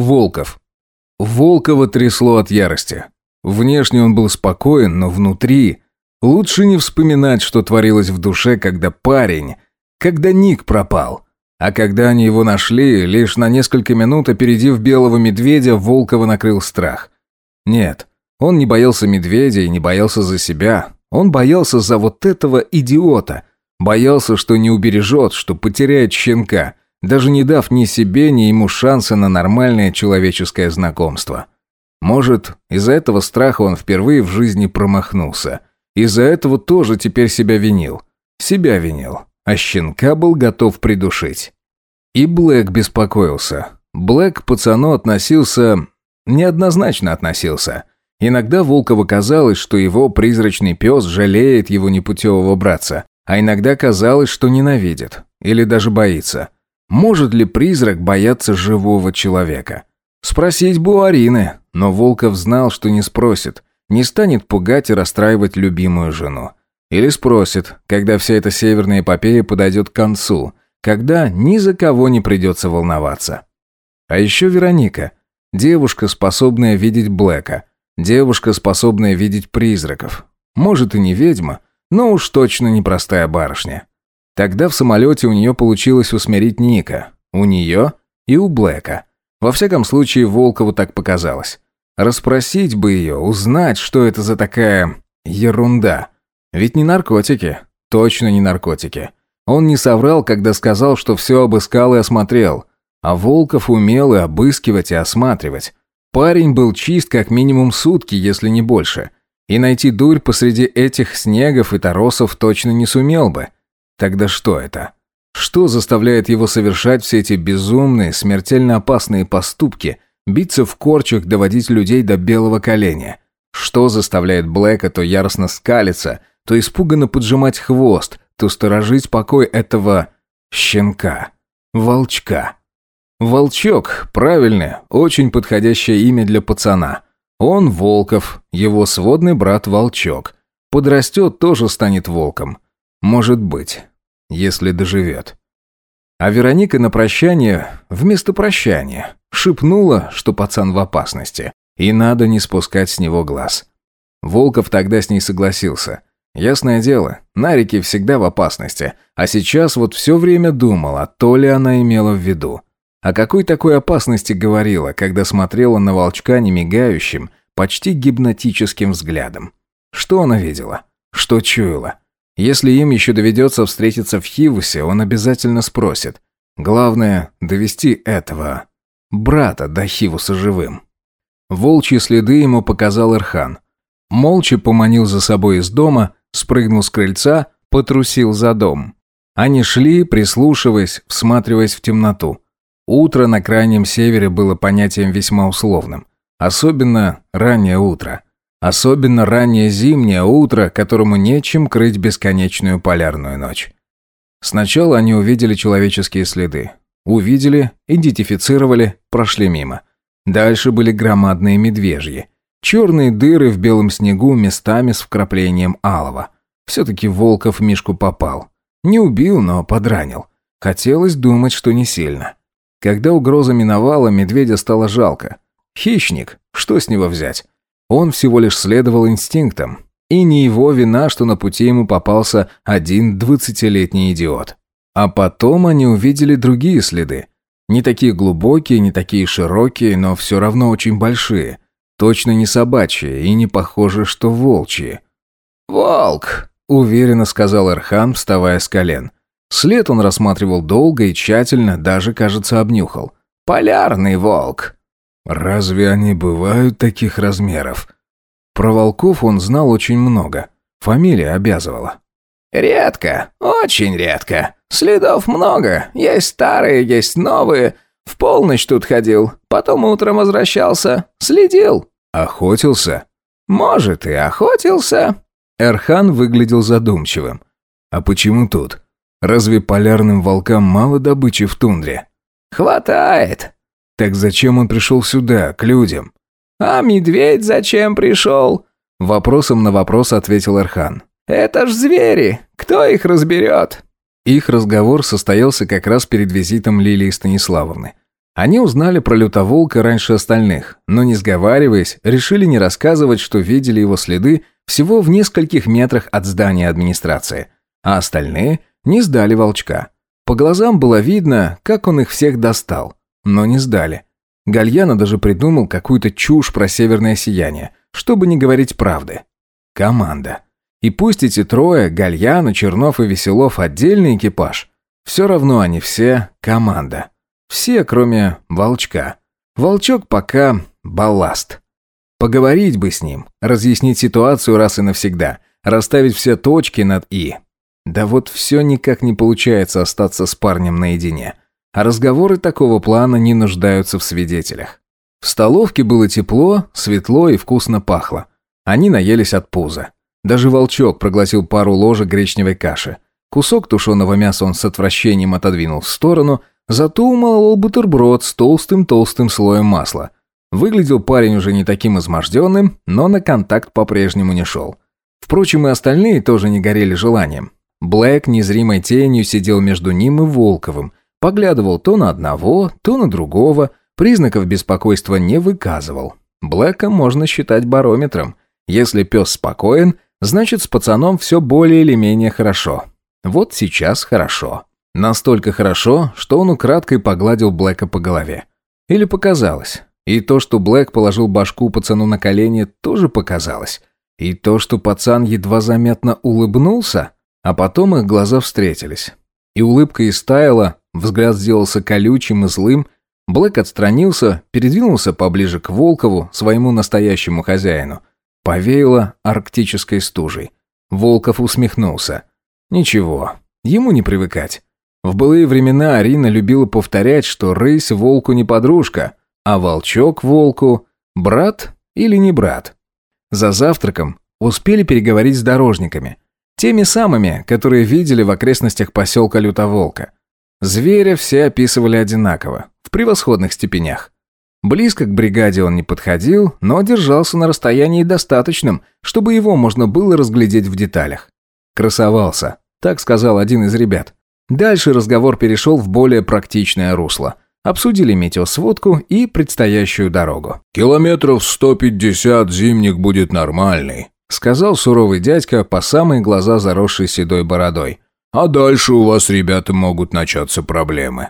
Волков. Волкова трясло от ярости. Внешне он был спокоен, но внутри... Лучше не вспоминать, что творилось в душе, когда парень... Когда Ник пропал. А когда они его нашли, лишь на несколько минут опередив белого медведя, Волкова накрыл страх. Нет, он не боялся медведя и не боялся за себя. Он боялся за вот этого идиота. Боялся, что не убережет, что потеряет щенка даже не дав ни себе, ни ему шанса на нормальное человеческое знакомство. Может, из-за этого страха он впервые в жизни промахнулся. Из-за этого тоже теперь себя винил. Себя винил. А щенка был готов придушить. И Блэк беспокоился. Блэк к пацану относился... Неоднозначно относился. Иногда Волкову казалось, что его призрачный пес жалеет его непутевого братца, а иногда казалось, что ненавидит или даже боится – может ли призрак бояться живого человека? Спросить бы у Арины, но Волков знал, что не спросит, не станет пугать и расстраивать любимую жену. Или спросит, когда вся эта северная эпопея подойдет к концу, когда ни за кого не придется волноваться. А еще Вероника. Девушка, способная видеть Блэка. Девушка, способная видеть призраков. Может и не ведьма, но уж точно не простая барышня. Тогда в самолете у нее получилось усмирить Ника. У нее и у Блэка. Во всяком случае, Волкову так показалось. Распросить бы ее, узнать, что это за такая... ерунда. Ведь не наркотики. Точно не наркотики. Он не соврал, когда сказал, что все обыскал и осмотрел. А Волков умел и обыскивать, и осматривать. Парень был чист как минимум сутки, если не больше. И найти дурь посреди этих снегов и торосов точно не сумел бы. Тогда что это? Что заставляет его совершать все эти безумные, смертельно опасные поступки, биться в корчах, доводить людей до белого коленя? Что заставляет Блэка то яростно скалиться, то испуганно поджимать хвост, то сторожить покой этого щенка, волчка? Волчок, правильно, очень подходящее имя для пацана. Он Волков, его сводный брат Волчок. Подрастет, тоже станет волком. Может быть если доживет. А Вероника на прощание, вместо прощания, шепнула, что пацан в опасности, и надо не спускать с него глаз. Волков тогда с ней согласился. Ясное дело, Нарики всегда в опасности, а сейчас вот все время думала, то ли она имела в виду. О какой такой опасности говорила, когда смотрела на волчка немигающим, почти гипнотическим взглядом? Что она видела? Что чуяла? Если им еще доведется встретиться в Хивусе, он обязательно спросит. Главное – довести этого брата до Хивуса живым. Волчьи следы ему показал Ирхан. Молча поманил за собой из дома, спрыгнул с крыльца, потрусил за дом. Они шли, прислушиваясь, всматриваясь в темноту. Утро на крайнем севере было понятием весьма условным. Особенно раннее утро – Особенно раннее зимнее утро, которому нечем крыть бесконечную полярную ночь. Сначала они увидели человеческие следы. Увидели, идентифицировали, прошли мимо. Дальше были громадные медвежьи. Черные дыры в белом снегу местами с вкраплением алого. Все-таки Волков Мишку попал. Не убил, но подранил. Хотелось думать, что не сильно. Когда угроза миновала, медведя стало жалко. Хищник, что с него взять? Он всего лишь следовал инстинктам. И не его вина, что на пути ему попался один двадцатилетний идиот. А потом они увидели другие следы. Не такие глубокие, не такие широкие, но все равно очень большие. Точно не собачьи и не похоже, что волчьи. «Волк!» – уверенно сказал Эрхан, вставая с колен. След он рассматривал долго и тщательно, даже, кажется, обнюхал. «Полярный волк!» Разве они бывают таких размеров? Про волков он знал очень много. Фамилия обязывала. «Редко, очень редко. Следов много. Есть старые, есть новые. В полночь тут ходил, потом утром возвращался. Следил». «Охотился?» «Может, и охотился». Эрхан выглядел задумчивым. «А почему тут? Разве полярным волкам мало добычи в тундре?» «Хватает. Так зачем он пришел сюда, к людям? А медведь зачем пришел? Вопросом на вопрос ответил Архан. Это ж звери, кто их разберет? Их разговор состоялся как раз перед визитом Лилии Станиславовны. Они узнали про лютоволка раньше остальных, но не сговариваясь, решили не рассказывать, что видели его следы всего в нескольких метрах от здания администрации, а остальные не сдали волчка. По глазам было видно, как он их всех достал но не сдали. Гальяна даже придумал какую-то чушь про северное сияние, чтобы не говорить правды. Команда. И пусть эти трое, Гальяна, Чернов и Веселов, отдельный экипаж, все равно они все команда. Все, кроме Волчка. Волчок пока балласт. Поговорить бы с ним, разъяснить ситуацию раз и навсегда, расставить все точки над «и». Да вот все никак не получается остаться с парнем наедине а разговоры такого плана не нуждаются в свидетелях. В столовке было тепло, светло и вкусно пахло. Они наелись от пуза. Даже волчок проглотил пару ложек гречневой каши. Кусок тушеного мяса он с отвращением отодвинул в сторону, зато умолол бутерброд с толстым-толстым слоем масла. Выглядел парень уже не таким изможденным, но на контакт по-прежнему не шел. Впрочем, и остальные тоже не горели желанием. Блэк незримой тенью сидел между ним и Волковым, Поглядывал то на одного, то на другого, признаков беспокойства не выказывал. Блэка можно считать барометром. Если пес спокоен, значит с пацаном все более или менее хорошо. Вот сейчас хорошо. Настолько хорошо, что он украдкой погладил Блэка по голове. Или показалось. И то, что Блэк положил башку пацану на колени, тоже показалось. И то, что пацан едва заметно улыбнулся, а потом их глаза встретились. И улыбка истаяла, Взгляд сделался колючим и злым. Блэк отстранился, передвинулся поближе к Волкову, своему настоящему хозяину. Повеяло арктической стужей. Волков усмехнулся. «Ничего, ему не привыкать». В былые времена Арина любила повторять, что рысь волку не подружка, а волчок волку – брат или не брат. За завтраком успели переговорить с дорожниками. Теми самыми, которые видели в окрестностях поселка Лютоволка. Зверя все описывали одинаково, в превосходных степенях. Близко к бригаде он не подходил, но держался на расстоянии достаточном, чтобы его можно было разглядеть в деталях. «Красовался», – так сказал один из ребят. Дальше разговор перешел в более практичное русло. Обсудили метеосводку и предстоящую дорогу. «Километров 150 зимник будет нормальный», – сказал суровый дядька по самые глаза заросший седой бородой. А дальше у вас, ребята, могут начаться проблемы».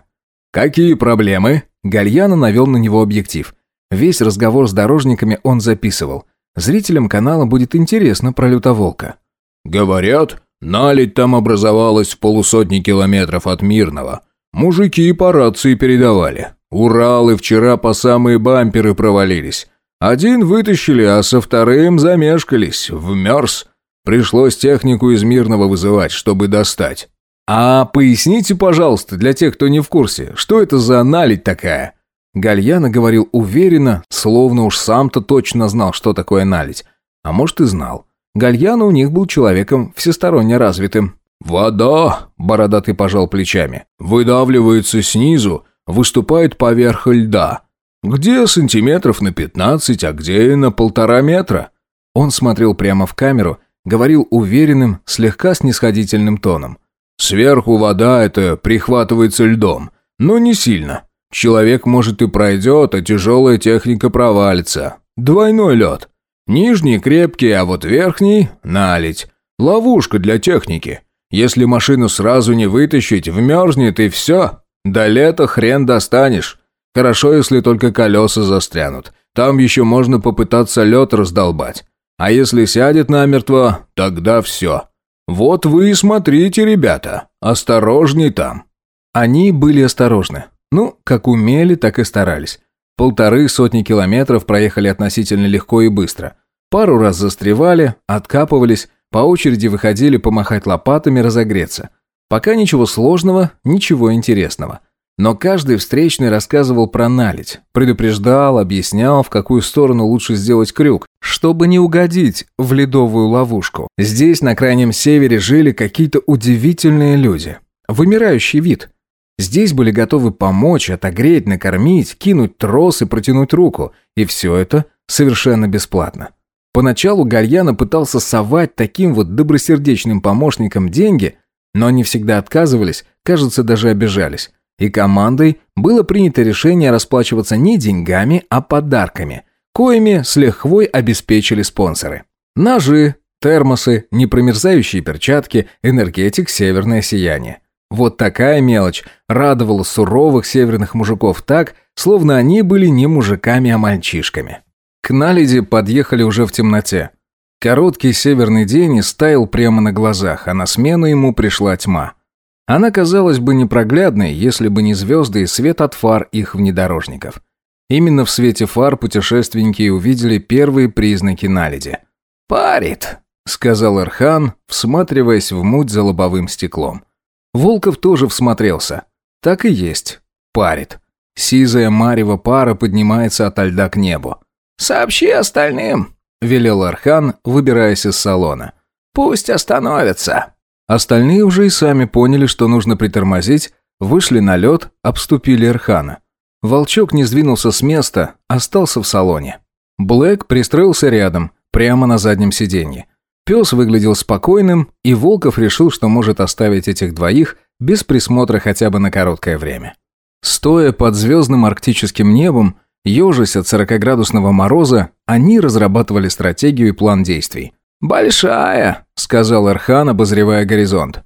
«Какие проблемы?» Гальяна навел на него объектив. Весь разговор с дорожниками он записывал. Зрителям канала будет интересно про лютоволка. «Говорят, наледь там образовалась в полусотни километров от Мирного. Мужики и по рации передавали. Уралы вчера по самые бамперы провалились. Один вытащили, а со вторым замешкались. Вмерз. Пришлось технику из Мирного вызывать, чтобы достать. А поясните, пожалуйста, для тех, кто не в курсе, что это за наледь такая? Гальяна говорил уверенно, словно уж сам-то точно знал, что такое наледь. А может и знал. Гальяна у них был человеком всесторонне развитым. «Вода!» – бородатый пожал плечами. «Выдавливается снизу, выступает поверх льда. Где сантиметров на пятнадцать, а где на полтора метра?» Он смотрел прямо в камеру – говорил уверенным, слегка снисходительным тоном. «Сверху вода это прихватывается льдом, но не сильно. Человек, может, и пройдет, а тяжелая техника провалится. Двойной лед. Нижний крепкий, а вот верхний – налить. Ловушка для техники. Если машину сразу не вытащить, вмерзнет и все. До лета хрен достанешь. Хорошо, если только колеса застрянут. Там еще можно попытаться лед раздолбать. А если сядет намертво, тогда все. Вот вы и смотрите, ребята. Осторожней там». Они были осторожны. Ну, как умели, так и старались. Полторы сотни километров проехали относительно легко и быстро. Пару раз застревали, откапывались, по очереди выходили помахать лопатами, разогреться. Пока ничего сложного, ничего интересного. Но каждый встречный рассказывал про наледь, предупреждал, объяснял, в какую сторону лучше сделать крюк, чтобы не угодить в ледовую ловушку. Здесь, на крайнем севере, жили какие-то удивительные люди. Вымирающий вид. Здесь были готовы помочь, отогреть, накормить, кинуть трос и протянуть руку. И все это совершенно бесплатно. Поначалу Гальяна пытался совать таким вот добросердечным помощникам деньги, но они всегда отказывались, кажется, даже обижались и командой было принято решение расплачиваться не деньгами, а подарками, коими с лихвой обеспечили спонсоры. Ножи, термосы, непромерзающие перчатки, энергетик «Северное сияние». Вот такая мелочь радовала суровых северных мужиков так, словно они были не мужиками, а мальчишками. К Наледи подъехали уже в темноте. Короткий северный день и стаял прямо на глазах, а на смену ему пришла тьма – она казалась бы непроглядной, если бы не звезды и свет от фар их внедорожников. Именно в свете фар путешественники увидели первые признаки наледи. «Парит», — сказал Эрхан, всматриваясь в муть за лобовым стеклом. Волков тоже всмотрелся. Так и есть. Парит. Сизая марево пара поднимается ото льда к небу. «Сообщи остальным», — велел Архан, выбираясь из салона. «Пусть остановятся». Остальные уже и сами поняли, что нужно притормозить, вышли на лед, обступили Эрхана. Волчок не сдвинулся с места, остался в салоне. Блэк пристроился рядом, прямо на заднем сиденье. Пес выглядел спокойным, и Волков решил, что может оставить этих двоих без присмотра хотя бы на короткое время. Стоя под звездным арктическим небом, ежась от 40-градусного мороза, они разрабатывали стратегию и план действий. «Большая», — сказал Архан, обозревая горизонт.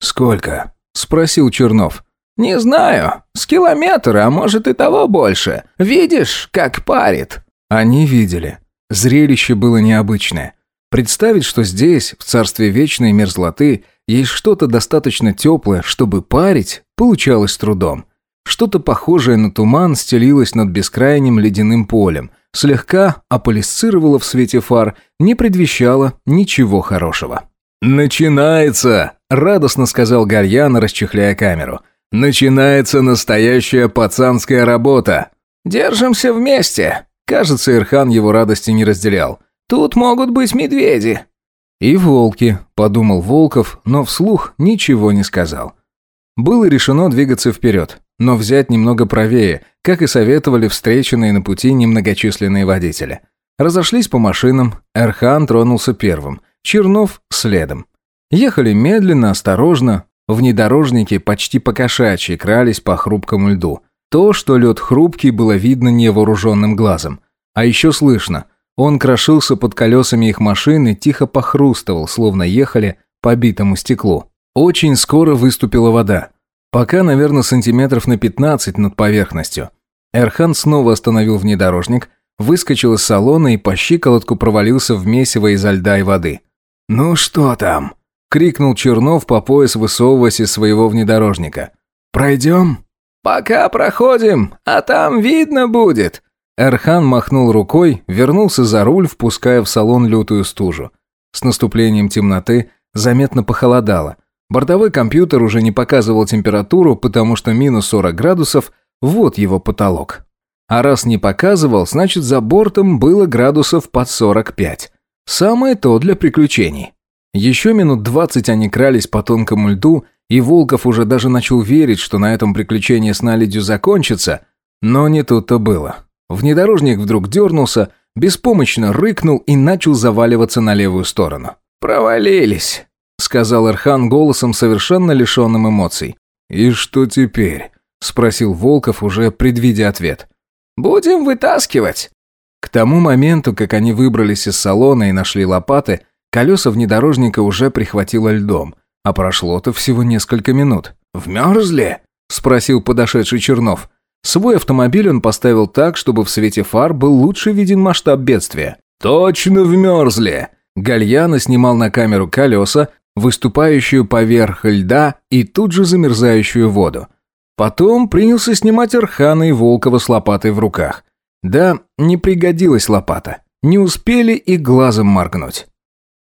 «Сколько?» — спросил Чернов. «Не знаю. С километра, а может и того больше. Видишь, как парит?» Они видели. Зрелище было необычное. Представить, что здесь, в царстве вечной мерзлоты, есть что-то достаточно теплое, чтобы парить, получалось трудом. Что-то похожее на туман стелилось над бескрайним ледяным полем — слегка аполисцировала в свете фар, не предвещала ничего хорошего. «Начинается!» – радостно сказал Гальян, расчехляя камеру. «Начинается настоящая пацанская работа!» «Держимся вместе!» Кажется, Ирхан его радости не разделял. «Тут могут быть медведи!» «И волки», – подумал Волков, но вслух ничего не сказал. Было решено двигаться вперед, но взять немного правее, как и советовали встреченные на пути немногочисленные водители. Разошлись по машинам, Эрхан тронулся первым, Чернов следом. Ехали медленно, осторожно, внедорожники почти покошачьи крались по хрупкому льду. То, что лед хрупкий, было видно невооруженным глазом. А еще слышно, он крошился под колесами их машины, тихо похрустывал, словно ехали по битому стеклу. Очень скоро выступила вода. Пока, наверное, сантиметров на 15 над поверхностью. Эрхан снова остановил внедорожник, выскочил из салона и по щиколотку провалился в месиво изо льда и воды. «Ну что там?» — крикнул Чернов по пояс, высовываясь из своего внедорожника. «Пройдем?» «Пока проходим, а там видно будет!» Эрхан махнул рукой, вернулся за руль, впуская в салон лютую стужу. С наступлением темноты заметно похолодало. Бортовой компьютер уже не показывал температуру, потому что минус 40 градусов – вот его потолок. А раз не показывал, значит за бортом было градусов под 45. Самое то для приключений. Еще минут 20 они крались по тонкому льду, и Волков уже даже начал верить, что на этом приключение с наледью закончится, но не тут-то было. Внедорожник вдруг дернулся, беспомощно рыкнул и начал заваливаться на левую сторону. «Провалились!» сказал Эрхан голосом, совершенно лишенным эмоций. «И что теперь?» – спросил Волков, уже предвидя ответ. «Будем вытаскивать». К тому моменту, как они выбрались из салона и нашли лопаты, колеса внедорожника уже прихватило льдом, а прошло-то всего несколько минут. «Вмерзли?» – спросил подошедший Чернов. Свой автомобиль он поставил так, чтобы в свете фар был лучше виден масштаб бедствия. «Точно вмерзли!» Гальяна снимал на камеру колеса, выступающую поверх льда и тут же замерзающую воду. Потом принялся снимать Архана и Волкова с лопатой в руках. Да, не пригодилась лопата. Не успели и глазом моргнуть.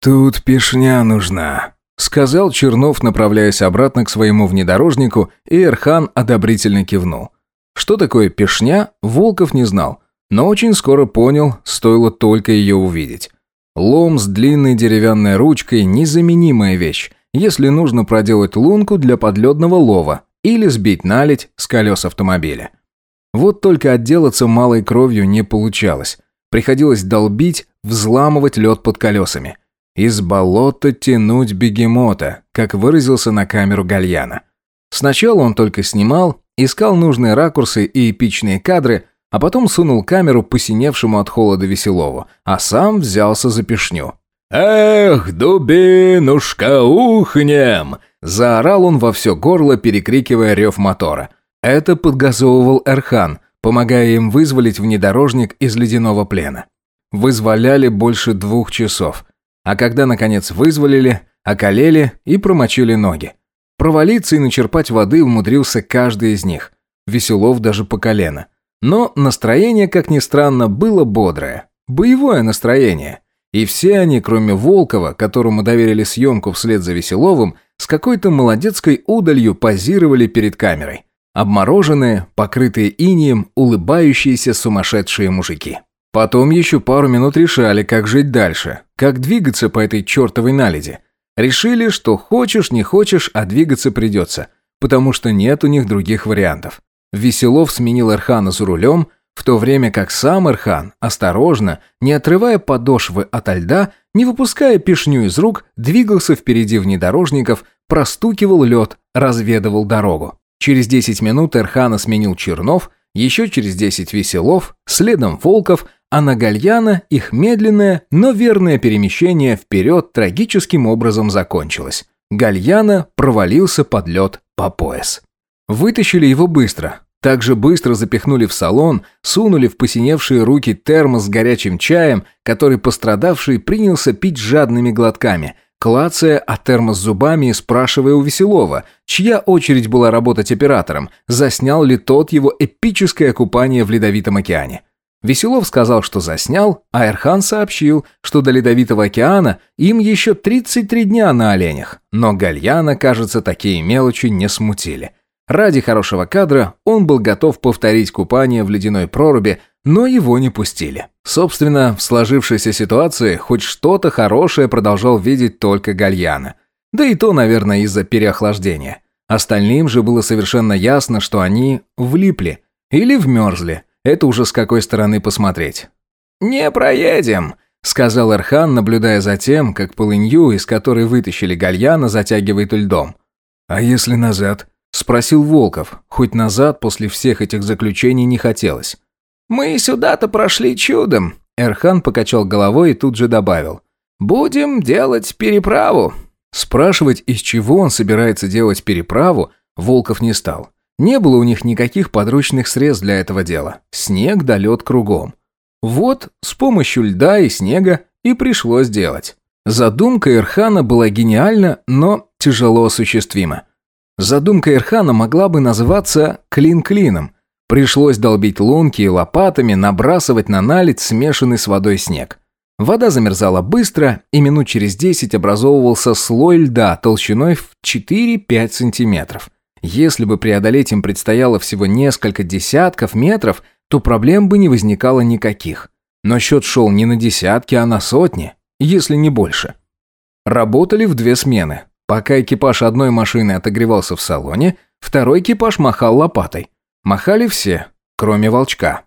«Тут пешня нужна», — сказал Чернов, направляясь обратно к своему внедорожнику, и Архан одобрительно кивнул. Что такое пешня, Волков не знал, но очень скоро понял, стоило только ее увидеть. Лом с длинной деревянной ручкой – незаменимая вещь, если нужно проделать лунку для подледного лова или сбить наледь с колес автомобиля. Вот только отделаться малой кровью не получалось. Приходилось долбить, взламывать лед под колесами. Из болота тянуть бегемота, как выразился на камеру Гальяна. Сначала он только снимал, искал нужные ракурсы и эпичные кадры, а потом сунул камеру посиневшему от холода Веселого, а сам взялся за пешню. «Эх, дубинушка, ухнем!» Заорал он во все горло, перекрикивая рев мотора. Это подгазовывал Эрхан, помогая им вызволить внедорожник из ледяного плена. Вызволяли больше двух часов. А когда, наконец, вызволили, околели и промочили ноги. Провалиться и начерпать воды умудрился каждый из них. Веселов даже по колено. Но настроение, как ни странно, было бодрое. Боевое настроение. И все они, кроме Волкова, которому доверили съемку вслед за Веселовым, с какой-то молодецкой удалью позировали перед камерой. Обмороженные, покрытые инием, улыбающиеся сумасшедшие мужики. Потом еще пару минут решали, как жить дальше, как двигаться по этой чертовой наледи. Решили, что хочешь, не хочешь, а двигаться придется, потому что нет у них других вариантов. Веселов сменил Эрхана за рулем, в то время как сам Эрхан, осторожно, не отрывая подошвы от льда, не выпуская пешню из рук, двигался впереди внедорожников, простукивал лед, разведывал дорогу. Через 10 минут Эрхана сменил Чернов, еще через 10 Веселов, следом Волков, а на Гальяна их медленное, но верное перемещение вперед трагическим образом закончилось. Гальяна провалился под лед по пояс. Вытащили его быстро. также быстро запихнули в салон, сунули в посиневшие руки термос с горячим чаем, который пострадавший принялся пить жадными глотками, клацая о термос зубами и спрашивая у Веселова, чья очередь была работать оператором, заснял ли тот его эпическое купание в Ледовитом океане. Веселов сказал, что заснял, а Эрхан сообщил, что до Ледовитого океана им еще 33 дня на оленях, но Гальяна, кажется, такие мелочи не смутили. Ради хорошего кадра он был готов повторить купание в ледяной проруби, но его не пустили. Собственно, в сложившейся ситуации хоть что-то хорошее продолжал видеть только Гальяна. Да и то, наверное, из-за переохлаждения. Остальным же было совершенно ясно, что они влипли. Или вмерзли. Это уже с какой стороны посмотреть. «Не проедем», — сказал Эрхан, наблюдая за тем, как полынью, из которой вытащили Гальяна, затягивает льдом. «А если назад?» Спросил Волков, хоть назад после всех этих заключений не хотелось. «Мы сюда-то прошли чудом», — Эрхан покачал головой и тут же добавил. «Будем делать переправу». Спрашивать, из чего он собирается делать переправу, Волков не стал. Не было у них никаких подручных средств для этого дела. Снег да лед кругом. Вот с помощью льда и снега и пришлось делать. Задумка Ирхана была гениальна, но тяжело осуществима. Задумка Ирхана могла бы называться «клин-клином». Пришлось долбить лунки и лопатами, набрасывать на наледь смешанный с водой снег. Вода замерзала быстро, и минут через 10 образовывался слой льда толщиной в 4-5 сантиметров. Если бы преодолеть им предстояло всего несколько десятков метров, то проблем бы не возникало никаких. Но счет шел не на десятки, а на сотни, если не больше. Работали в две смены, Пока экипаж одной машины отогревался в салоне, второй экипаж махал лопатой. Махали все, кроме волчка.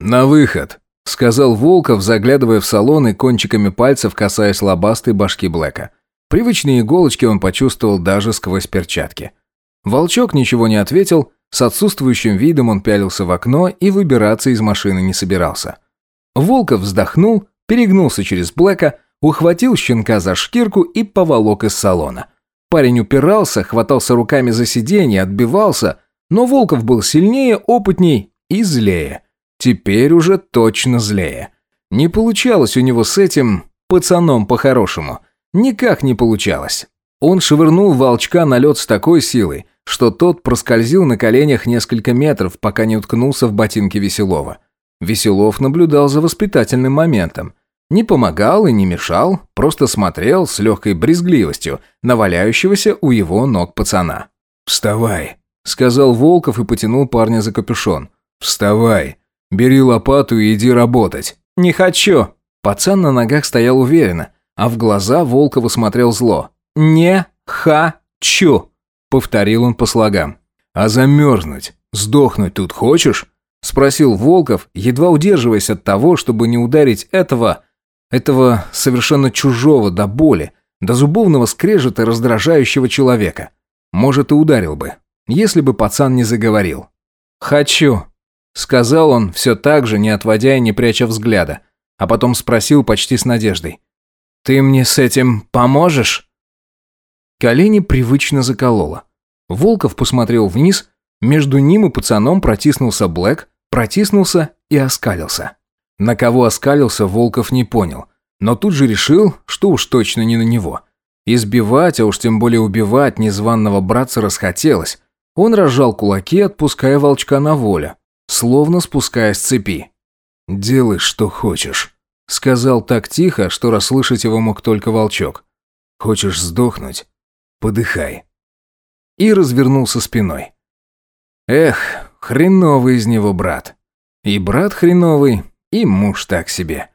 «На выход!» — сказал Волков, заглядывая в салон и кончиками пальцев касаясь лобастой башки Блэка. Привычные иголочки он почувствовал даже сквозь перчатки. Волчок ничего не ответил, с отсутствующим видом он пялился в окно и выбираться из машины не собирался. Волков вздохнул, перегнулся через Блэка, ухватил щенка за шкирку и поволок из салона. Парень упирался, хватался руками за сиденье, отбивался, но Волков был сильнее, опытней и злее. Теперь уже точно злее. Не получалось у него с этим пацаном по-хорошему. Никак не получалось. Он швырнул волчка на лед с такой силой, что тот проскользил на коленях несколько метров, пока не уткнулся в ботинки Веселова. Веселов наблюдал за воспитательным моментом – не помогал и не мешал, просто смотрел с легкой брезгливостью на валяющегося у его ног пацана. «Вставай», — сказал Волков и потянул парня за капюшон. «Вставай, бери лопату и иди работать». «Не хочу». Пацан на ногах стоял уверенно, а в глаза Волкова смотрел зло. «Не хочу», — повторил он по слогам. «А замерзнуть, сдохнуть тут хочешь?» — спросил Волков, едва удерживаясь от того, чтобы не ударить этого этого совершенно чужого до боли, до зубовного скрежета раздражающего человека. Может, и ударил бы, если бы пацан не заговорил. «Хочу», — сказал он, все так же, не отводя и не пряча взгляда, а потом спросил почти с надеждой. «Ты мне с этим поможешь?» Колени привычно закололо. Волков посмотрел вниз, между ним и пацаном протиснулся Блэк, протиснулся и оскалился. На кого оскалился, Волков не понял, но тут же решил, что уж точно не на него. Избивать, а уж тем более убивать незваного братца расхотелось. Он разжал кулаки, отпуская волчка на волю, словно спуская с цепи. «Делай, что хочешь», — сказал так тихо, что расслышать его мог только волчок. «Хочешь сдохнуть? Подыхай». И развернулся спиной. «Эх, хреновый из него брат. И брат хреновый, и муж так себе.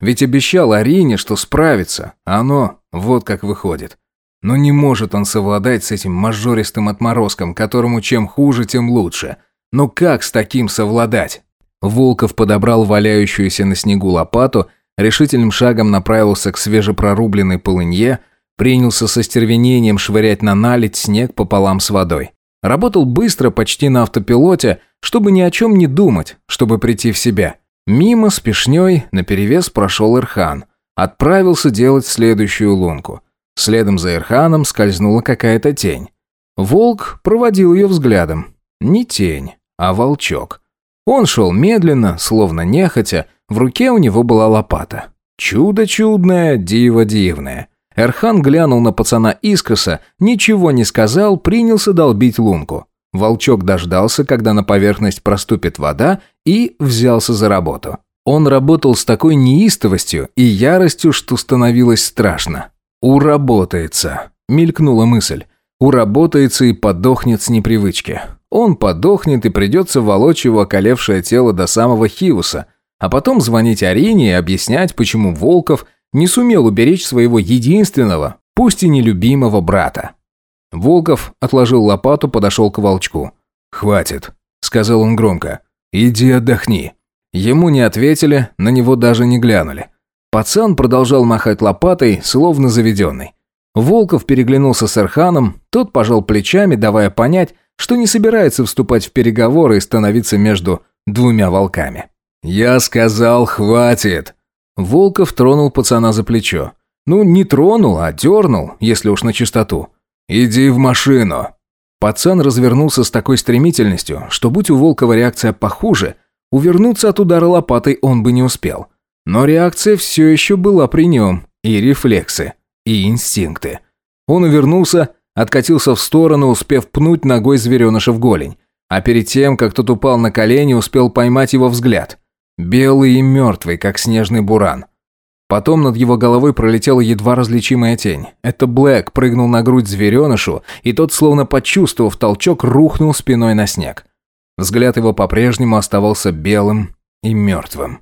Ведь обещал Арине, что справится, а оно вот как выходит. Но не может он совладать с этим мажористым отморозком, которому чем хуже, тем лучше. Но как с таким совладать? Волков подобрал валяющуюся на снегу лопату, решительным шагом направился к свежепрорубленной полынье, принялся со стервенением швырять на наледь снег пополам с водой. Работал быстро, почти на автопилоте, чтобы ни о чем не думать, чтобы прийти в себя – Мимо спешней пешней наперевес прошел Ирхан. Отправился делать следующую лунку. Следом за Ирханом скользнула какая-то тень. Волк проводил ее взглядом. Не тень, а волчок. Он шел медленно, словно нехотя, в руке у него была лопата. Чудо чудное, диво дивное. Эрхан глянул на пацана искоса, ничего не сказал, принялся долбить лунку. Волчок дождался, когда на поверхность проступит вода, и взялся за работу. Он работал с такой неистовостью и яростью, что становилось страшно. «Уработается», – мелькнула мысль. «Уработается и подохнет с непривычки. Он подохнет и придется волочь его околевшее тело до самого Хиуса, а потом звонить Арине и объяснять, почему Волков не сумел уберечь своего единственного, пусть и нелюбимого брата». Волков отложил лопату, подошел к волчку. «Хватит», — сказал он громко. «Иди отдохни». Ему не ответили, на него даже не глянули. Пацан продолжал махать лопатой, словно заведенный. Волков переглянулся с Арханом, тот пожал плечами, давая понять, что не собирается вступать в переговоры и становиться между двумя волками. «Я сказал, хватит!» Волков тронул пацана за плечо. Ну, не тронул, а дернул, если уж на чистоту. «Иди в машину!» Пацан развернулся с такой стремительностью, что будь у Волкова реакция похуже, увернуться от удара лопатой он бы не успел. Но реакция все еще была при нем, и рефлексы, и инстинкты. Он увернулся, откатился в сторону, успев пнуть ногой звереныша в голень. А перед тем, как тот упал на колени, успел поймать его взгляд. Белый и мертвый, как снежный буран. Потом над его головой пролетела едва различимая тень. Это Блэк прыгнул на грудь зверенышу, и тот, словно почувствовав толчок, рухнул спиной на снег. Взгляд его по-прежнему оставался белым и мертвым.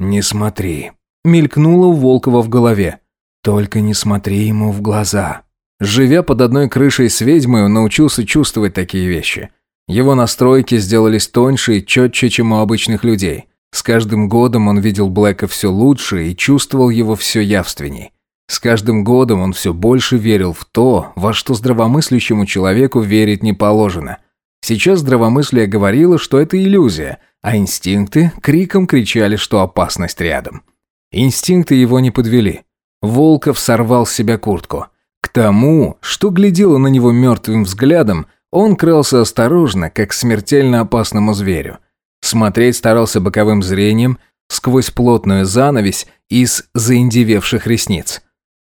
«Не смотри», — мелькнуло у Волкова в голове. «Только не смотри ему в глаза». Живя под одной крышей с ведьмой, он научился чувствовать такие вещи. Его настройки сделались тоньше и четче, чем у обычных людей – с каждым годом он видел Блэка все лучше и чувствовал его все явственней. С каждым годом он все больше верил в то, во что здравомыслящему человеку верить не положено. Сейчас здравомыслие говорило, что это иллюзия, а инстинкты криком кричали, что опасность рядом. Инстинкты его не подвели. Волков сорвал с себя куртку. К тому, что глядело на него мертвым взглядом, он крался осторожно, как к смертельно опасному зверю. Смотреть старался боковым зрением, сквозь плотную занавесь из заиндевевших ресниц.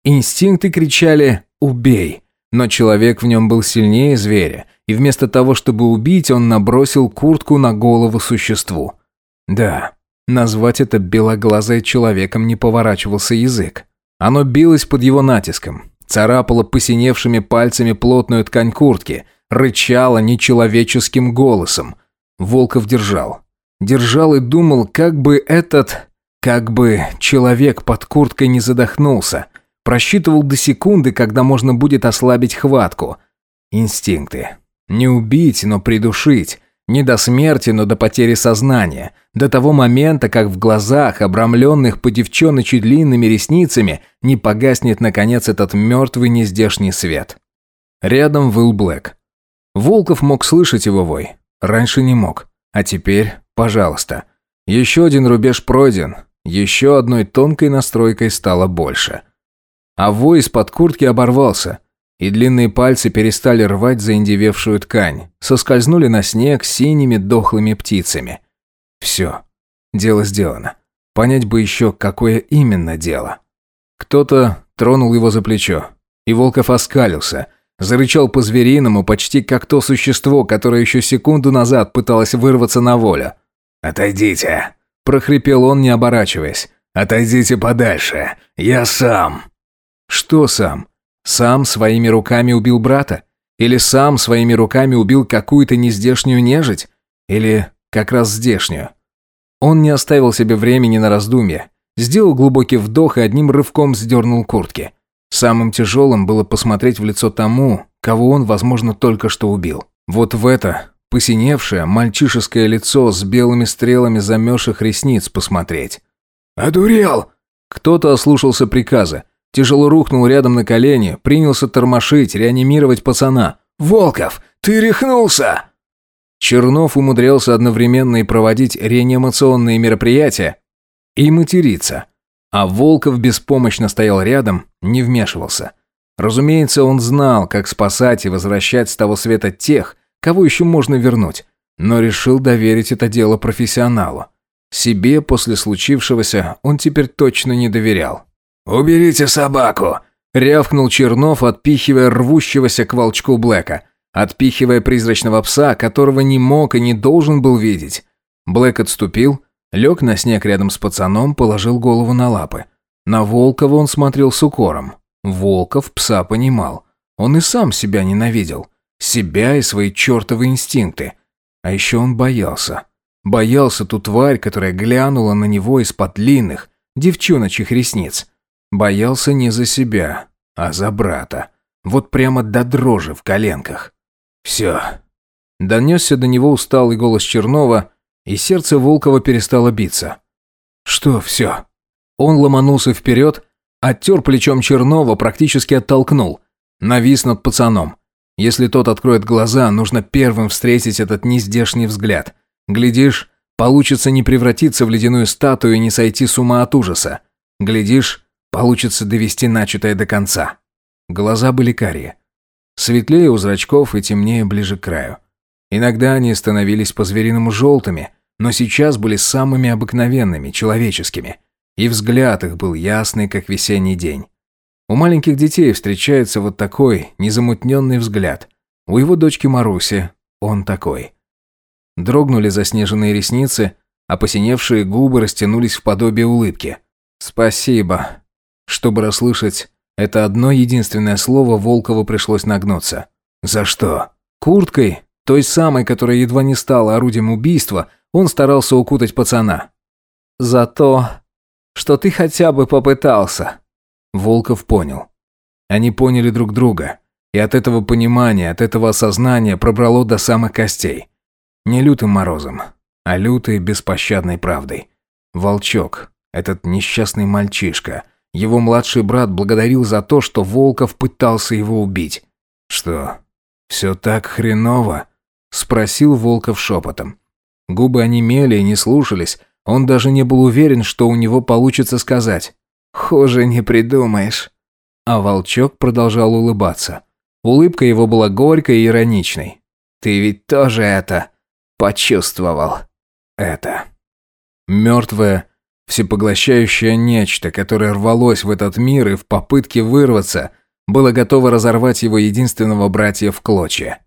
Инстинкты кричали «Убей!», но человек в нем был сильнее зверя, и вместо того, чтобы убить, он набросил куртку на голову существу. Да, назвать это белоглазое человеком не поворачивался язык. Оно билось под его натиском, царапало посиневшими пальцами плотную ткань куртки, рычало нечеловеческим голосом. Волков держал. Держал и думал, как бы этот... Как бы человек под курткой не задохнулся. Просчитывал до секунды, когда можно будет ослабить хватку. Инстинкты. Не убить, но придушить. Не до смерти, но до потери сознания. До того момента, как в глазах, обрамленных по девчоночи длинными ресницами, не погаснет, наконец, этот мертвый нездешний свет. Рядом выл Блэк. Волков мог слышать его вой. Раньше не мог. А теперь Пожалуйста. Еще один рубеж пройден. Еще одной тонкой настройкой стало больше. А вой из-под куртки оборвался, и длинные пальцы перестали рвать заиндевевшую ткань, соскользнули на снег синими дохлыми птицами. Все. Дело сделано. Понять бы еще, какое именно дело. Кто-то тронул его за плечо, и Волков оскалился, зарычал по-звериному, почти как то существо, которое еще секунду назад пыталось вырваться на волю. «Отойдите!» – прохрипел он, не оборачиваясь. «Отойдите подальше! Я сам!» «Что сам? Сам своими руками убил брата? Или сам своими руками убил какую-то нездешнюю нежить? Или как раз здешнюю?» Он не оставил себе времени на раздумья. Сделал глубокий вдох и одним рывком сдернул куртки. Самым тяжелым было посмотреть в лицо тому, кого он, возможно, только что убил. Вот в это посиневшее мальчишеское лицо с белыми стрелами замерзших ресниц посмотреть. «Одурел!» Кто-то ослушался приказа. Тяжело рухнул рядом на колени, принялся тормошить, реанимировать пацана. «Волков, ты рехнулся!» Чернов умудрялся одновременно и проводить реанимационные мероприятия и материться. А Волков беспомощно стоял рядом, не вмешивался. Разумеется, он знал, как спасать и возвращать с того света тех, Кого еще можно вернуть? Но решил доверить это дело профессионалу. Себе после случившегося он теперь точно не доверял. «Уберите собаку!» – рявкнул Чернов, отпихивая рвущегося к волчку Блэка, отпихивая призрачного пса, которого не мог и не должен был видеть. Блэк отступил, лег на снег рядом с пацаном, положил голову на лапы. На Волкова он смотрел с укором. Волков пса понимал. Он и сам себя ненавидел себя и свои чертовы инстинкты. А еще он боялся. Боялся ту тварь, которая глянула на него из-под длинных, девчоночьих ресниц. Боялся не за себя, а за брата. Вот прямо до дрожи в коленках. «Все». Донесся до него усталый голос Чернова, и сердце Волкова перестало биться. «Что все?» Он ломанулся вперед, оттер плечом Чернова, практически оттолкнул. Навис над пацаном. Если тот откроет глаза, нужно первым встретить этот нездешний взгляд. Глядишь, получится не превратиться в ледяную статую и не сойти с ума от ужаса. Глядишь, получится довести начатое до конца. Глаза были карие. Светлее у зрачков и темнее ближе к краю. Иногда они становились по-звериному желтыми, но сейчас были самыми обыкновенными, человеческими. И взгляд их был ясный, как весенний день. У маленьких детей встречается вот такой незамутненный взгляд. У его дочки Маруси он такой. Дрогнули заснеженные ресницы, а посиневшие губы растянулись в подобие улыбки. «Спасибо». Чтобы расслышать это одно единственное слово, Волкову пришлось нагнуться. «За что?» Курткой, той самой, которая едва не стала орудием убийства, он старался укутать пацана. «За то, что ты хотя бы попытался». Волков понял. Они поняли друг друга. И от этого понимания, от этого осознания пробрало до самых костей. Не лютым морозом, а лютой беспощадной правдой. Волчок, этот несчастный мальчишка, его младший брат благодарил за то, что Волков пытался его убить. «Что, все так хреново?» – спросил Волков шепотом. Губы онемели и не слушались, он даже не был уверен, что у него получится сказать. Хуже не придумаешь». А волчок продолжал улыбаться. Улыбка его была горькой и ироничной. «Ты ведь тоже это почувствовал». Это. Мертвое, всепоглощающее нечто, которое рвалось в этот мир и в попытке вырваться, было готово разорвать его единственного братья в клочья.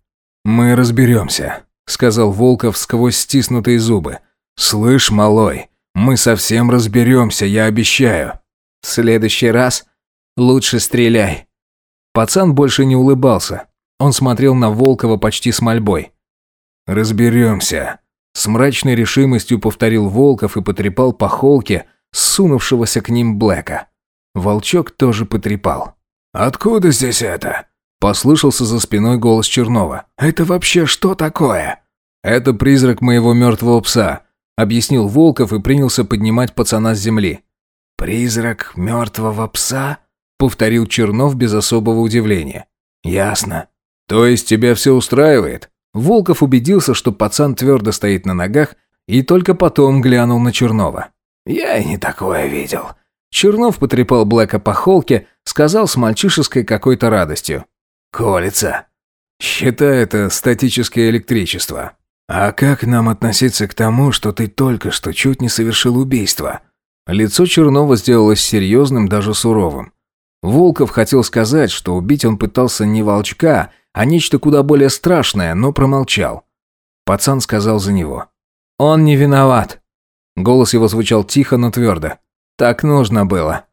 «Мы разберемся», — сказал Волков сквозь стиснутые зубы. «Слышь, малой, мы совсем разберемся, я обещаю». В следующий раз лучше стреляй». Пацан больше не улыбался. Он смотрел на Волкова почти с мольбой. «Разберемся», — с мрачной решимостью повторил Волков и потрепал по холке сунувшегося к ним Блэка. Волчок тоже потрепал. «Откуда здесь это?» — послышался за спиной голос Чернова. «Это вообще что такое?» «Это призрак моего мертвого пса», — объяснил Волков и принялся поднимать пацана с земли. «Призрак мертвого пса?» — повторил Чернов без особого удивления. «Ясно. То есть тебя все устраивает?» Волков убедился, что пацан твердо стоит на ногах, и только потом глянул на Чернова. «Я и не такое видел». Чернов потрепал Блэка по холке, сказал с мальчишеской какой-то радостью. «Колется. Считай это статическое электричество. А как нам относиться к тому, что ты только что чуть не совершил убийство?» Лицо Чернова сделалось серьезным, даже суровым. Волков хотел сказать, что убить он пытался не волчка, а нечто куда более страшное, но промолчал. Пацан сказал за него. «Он не виноват». Голос его звучал тихо, но твердо. «Так нужно было».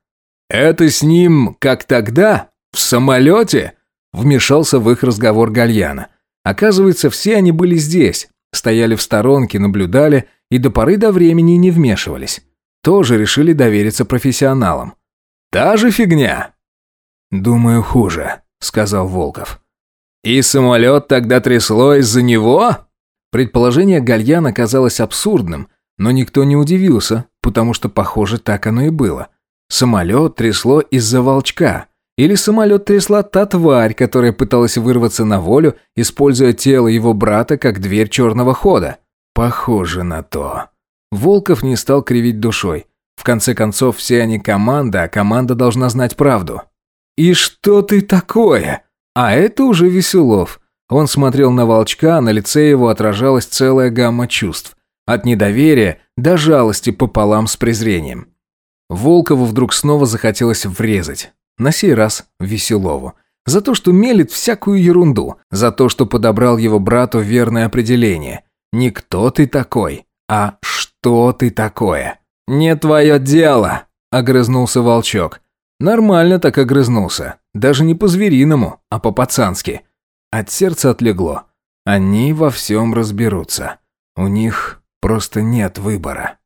«Это с ним, как тогда? В самолете?» Вмешался в их разговор Гальяна. Оказывается, все они были здесь, стояли в сторонке, наблюдали и до поры до времени не вмешивались тоже решили довериться профессионалам. «Та же фигня!» «Думаю, хуже», — сказал Волков. «И самолет тогда трясло из-за него?» Предположение Гальяна казалось абсурдным, но никто не удивился, потому что, похоже, так оно и было. Самолет трясло из-за волчка. Или самолет трясла та тварь, которая пыталась вырваться на волю, используя тело его брата как дверь черного хода. Похоже на то. Волков не стал кривить душой. В конце концов, все они команда, а команда должна знать правду. «И что ты такое?» А это уже Веселов. Он смотрел на волчка, а на лице его отражалась целая гамма чувств. От недоверия до жалости пополам с презрением. Волкову вдруг снова захотелось врезать. На сей раз Веселову. За то, что мелит всякую ерунду. За то, что подобрал его брату верное определение. «Никто ты такой». «А что ты такое?» «Не твое дело!» – огрызнулся волчок. Нормально так огрызнулся. Даже не по-звериному, а по-пацански. От сердца отлегло. Они во всем разберутся. У них просто нет выбора.